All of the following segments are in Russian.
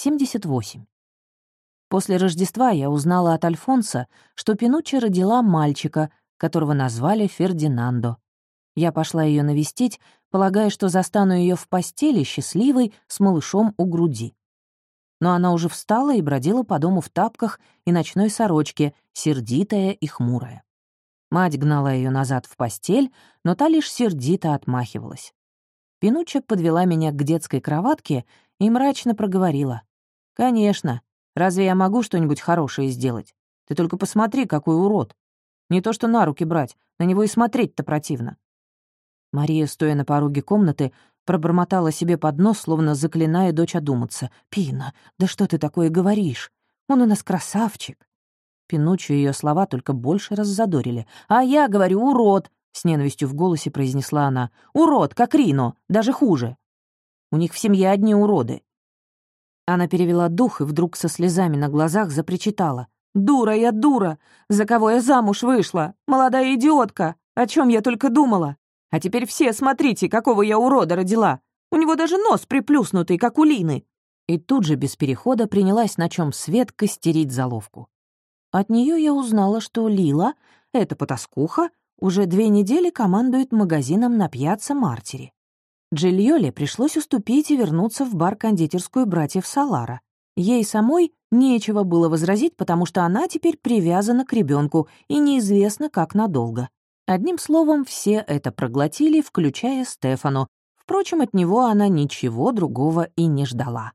78. После Рождества я узнала от Альфонса, что Пинуччи родила мальчика, которого назвали Фердинандо. Я пошла ее навестить, полагая, что застану ее в постели, счастливой, с малышом у груди. Но она уже встала и бродила по дому в тапках и ночной сорочке, сердитая и хмурая. Мать гнала ее назад в постель, но та лишь сердито отмахивалась. Пинучча подвела меня к детской кроватке и мрачно проговорила. «Конечно. Разве я могу что-нибудь хорошее сделать? Ты только посмотри, какой урод. Не то что на руки брать, на него и смотреть-то противно». Мария, стоя на пороге комнаты, пробормотала себе под нос, словно заклиная дочь одуматься. «Пина, да что ты такое говоришь? Он у нас красавчик!» Пинучу ее слова только больше раззадорили. «А я говорю, урод!» — с ненавистью в голосе произнесла она. «Урод, как Рино, даже хуже. У них в семье одни уроды». Она перевела дух и вдруг со слезами на глазах запричитала. «Дура я, дура! За кого я замуж вышла? Молодая идиотка! О чем я только думала! А теперь все смотрите, какого я урода родила! У него даже нос приплюснутый, как у Лины!» И тут же без перехода принялась, на чем свет костерить заловку. От нее я узнала, что Лила, эта потаскуха, уже две недели командует магазином на пьяцца Мартире. Джильоле пришлось уступить и вернуться в бар-кондитерскую братьев Салара. Ей самой нечего было возразить, потому что она теперь привязана к ребенку и неизвестно, как надолго. Одним словом, все это проглотили, включая Стефану. Впрочем, от него она ничего другого и не ждала.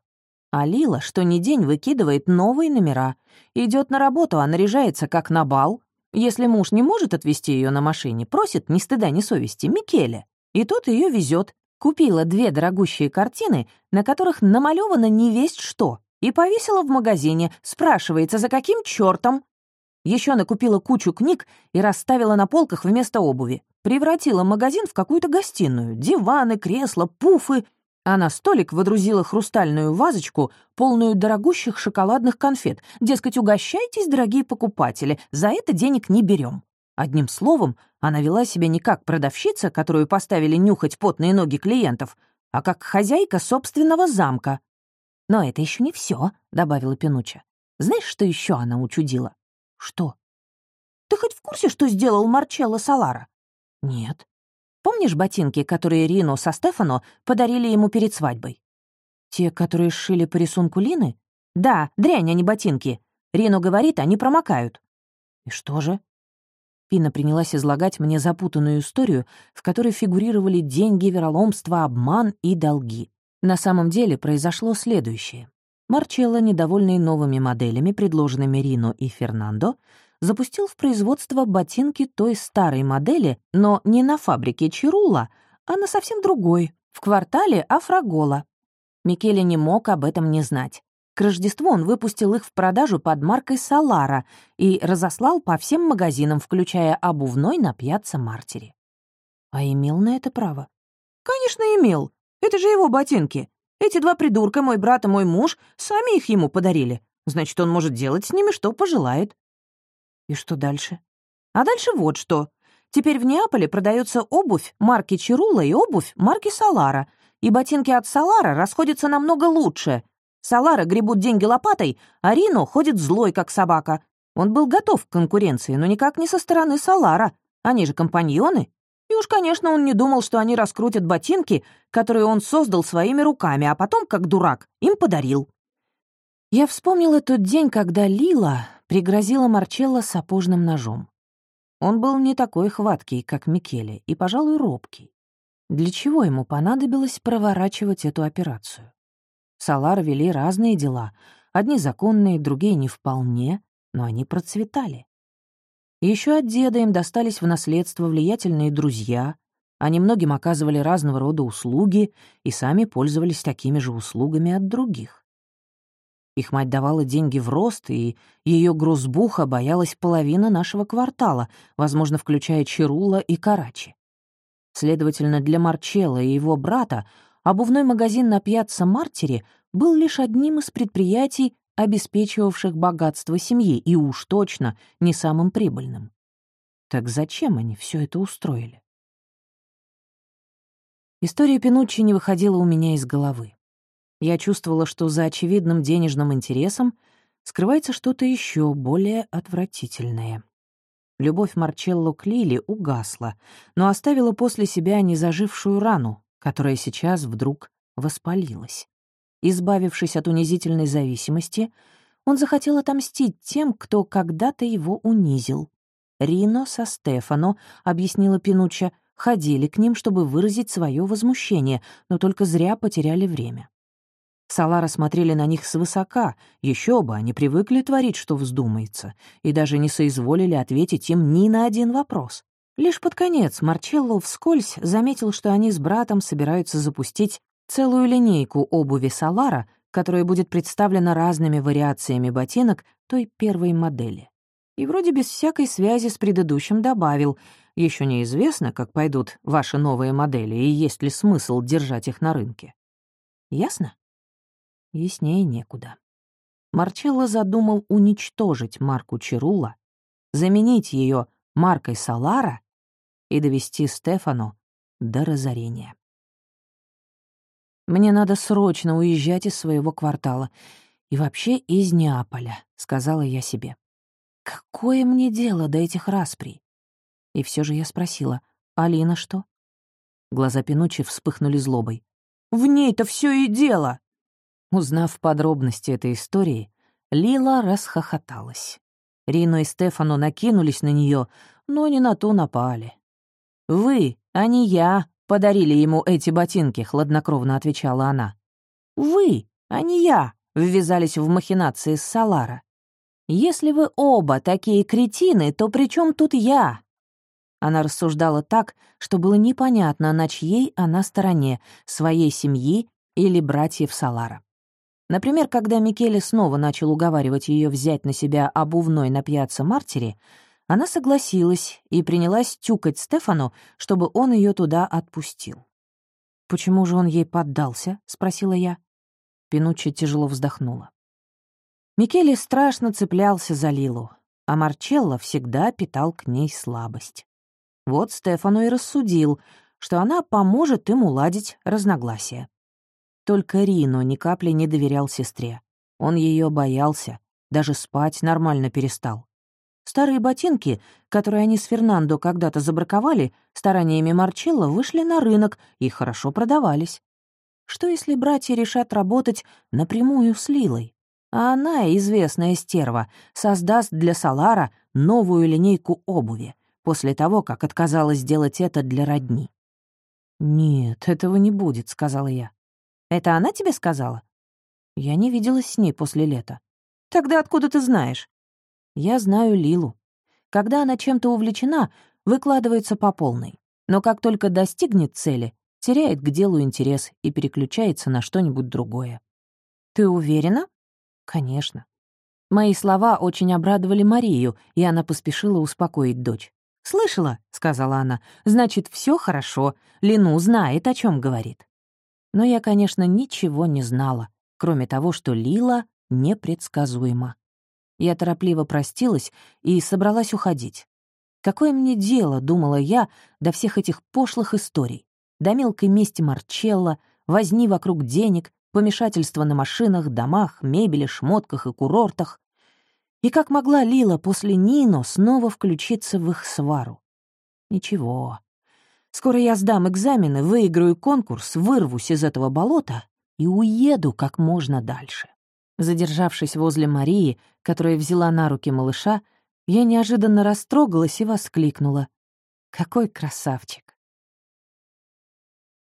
А Лила, что ни день, выкидывает новые номера. Идет на работу, а наряжается как на бал. Если муж не может отвезти ее на машине, просит ни стыда, ни совести Микеле. И тот ее везет. Купила две дорогущие картины, на которых намалевано не весть что, и повесила в магазине, спрашивается, за каким чертом. Еще накупила кучу книг и расставила на полках вместо обуви. Превратила магазин в какую-то гостиную. Диваны, кресла, пуфы — а на столик водрузила хрустальную вазочку, полную дорогущих шоколадных конфет. Дескать, угощайтесь, дорогие покупатели, за это денег не берем. Одним словом, она вела себя не как продавщица, которую поставили нюхать потные ноги клиентов, а как хозяйка собственного замка. «Но это еще не все, добавила Пинуча. «Знаешь, что еще она учудила?» «Что?» «Ты хоть в курсе, что сделал Марчелло Салара?» «Нет». Помнишь ботинки, которые Рину со Стефано подарили ему перед свадьбой? Те, которые сшили по рисунку Лины? Да, дрянь, а не ботинки. Рину говорит, они промокают. И что же? Пина принялась излагать мне запутанную историю, в которой фигурировали деньги, вероломство, обман и долги. На самом деле произошло следующее. Марчелло, недовольный новыми моделями, предложенными Рино и Фернандо, запустил в производство ботинки той старой модели, но не на фабрике Чирула, а на совсем другой, в квартале Афрагола. Микеле не мог об этом не знать. К Рождеству он выпустил их в продажу под маркой «Солара» и разослал по всем магазинам, включая обувной на пьяцца Мартире. А имел на это право? Конечно, имел. Это же его ботинки. Эти два придурка, мой брат и мой муж, сами их ему подарили. Значит, он может делать с ними, что пожелает. И что дальше? А дальше вот что. Теперь в Неаполе продается обувь марки Чирула и обувь марки Салара, и ботинки от Салара расходятся намного лучше. Салара гребут деньги лопатой, а Рино ходит злой, как собака. Он был готов к конкуренции, но никак не со стороны Салара. Они же компаньоны. И уж, конечно, он не думал, что они раскрутят ботинки, которые он создал своими руками, а потом, как дурак, им подарил. Я вспомнила тот день, когда Лила пригрозила Марчелло сапожным ножом. Он был не такой хваткий, как Микеле, и, пожалуй, робкий. Для чего ему понадобилось проворачивать эту операцию? Салар вели разные дела, одни законные, другие не вполне, но они процветали. Еще от деда им достались в наследство влиятельные друзья, они многим оказывали разного рода услуги и сами пользовались такими же услугами от других. Их мать давала деньги в рост, и ее грузбуха боялась половина нашего квартала, возможно, включая Чирула и Карачи. Следовательно, для Марчелла и его брата обувной магазин на пьяцца Мартире был лишь одним из предприятий, обеспечивавших богатство семьи, и уж точно не самым прибыльным. Так зачем они все это устроили? История Пинуччи не выходила у меня из головы. Я чувствовала, что за очевидным денежным интересом скрывается что-то еще более отвратительное. Любовь Марчелло к Лили угасла, но оставила после себя незажившую рану, которая сейчас вдруг воспалилась. Избавившись от унизительной зависимости, он захотел отомстить тем, кто когда-то его унизил. Рино со Стефано, объяснила Пинучча, ходили к ним, чтобы выразить свое возмущение, но только зря потеряли время. Салара смотрели на них свысока, еще бы, они привыкли творить, что вздумается, и даже не соизволили ответить им ни на один вопрос. Лишь под конец Марчелло вскользь заметил, что они с братом собираются запустить целую линейку обуви Салара, которая будет представлена разными вариациями ботинок той первой модели. И вроде без всякой связи с предыдущим добавил, еще неизвестно, как пойдут ваши новые модели и есть ли смысл держать их на рынке. Ясно? Яснее некуда. Марчелло задумал уничтожить марку Чирула, заменить ее маркой Салара и довести Стефану до разорения. «Мне надо срочно уезжать из своего квартала и вообще из Неаполя», — сказала я себе. «Какое мне дело до этих расприй?» И все же я спросила, «Алина что?» Глаза Пинучи вспыхнули злобой. «В ней-то все и дело!» Узнав подробности этой истории, Лила расхохоталась. Рино и Стефану накинулись на нее, но не на то напали. «Вы, а не я, подарили ему эти ботинки», — хладнокровно отвечала она. «Вы, а не я», — ввязались в махинации с Салара. «Если вы оба такие кретины, то при чем тут я?» Она рассуждала так, что было непонятно, на чьей она стороне, своей семьи или братьев Салара. Например, когда Микеле снова начал уговаривать ее взять на себя обувной на пьяце Мартире, она согласилась и принялась тюкать Стефану, чтобы он ее туда отпустил. «Почему же он ей поддался?» — спросила я. Пинуччи тяжело вздохнула. Микеле страшно цеплялся за Лилу, а Марчелло всегда питал к ней слабость. Вот Стефану и рассудил, что она поможет им уладить разногласия. Только Рино ни капли не доверял сестре. Он ее боялся, даже спать нормально перестал. Старые ботинки, которые они с Фернандо когда-то забраковали, стараниями Марчелло вышли на рынок и хорошо продавались. Что если братья решат работать напрямую с Лилой? А она, известная стерва, создаст для Салара новую линейку обуви, после того, как отказалась сделать это для родни. «Нет, этого не будет», — сказала я. «Это она тебе сказала?» «Я не виделась с ней после лета». «Тогда откуда ты знаешь?» Я знаю Лилу. Когда она чем-то увлечена, выкладывается по полной. Но как только достигнет цели, теряет к делу интерес и переключается на что-нибудь другое. «Ты уверена?» «Конечно». Мои слова очень обрадовали Марию, и она поспешила успокоить дочь. «Слышала?» — сказала она. «Значит, все хорошо. Лину знает, о чем говорит». Но я, конечно, ничего не знала, кроме того, что Лила непредсказуема. Я торопливо простилась и собралась уходить. Какое мне дело, думала я, до всех этих пошлых историй, до мелкой мести Марчелла, возни вокруг денег, помешательства на машинах, домах, мебели, шмотках и курортах. И как могла Лила после Нино снова включиться в их свару? Ничего. Скоро я сдам экзамены, выиграю конкурс, вырвусь из этого болота и уеду как можно дальше. Задержавшись возле Марии, которая взяла на руки малыша, я неожиданно растрогалась и воскликнула. «Какой красавчик!»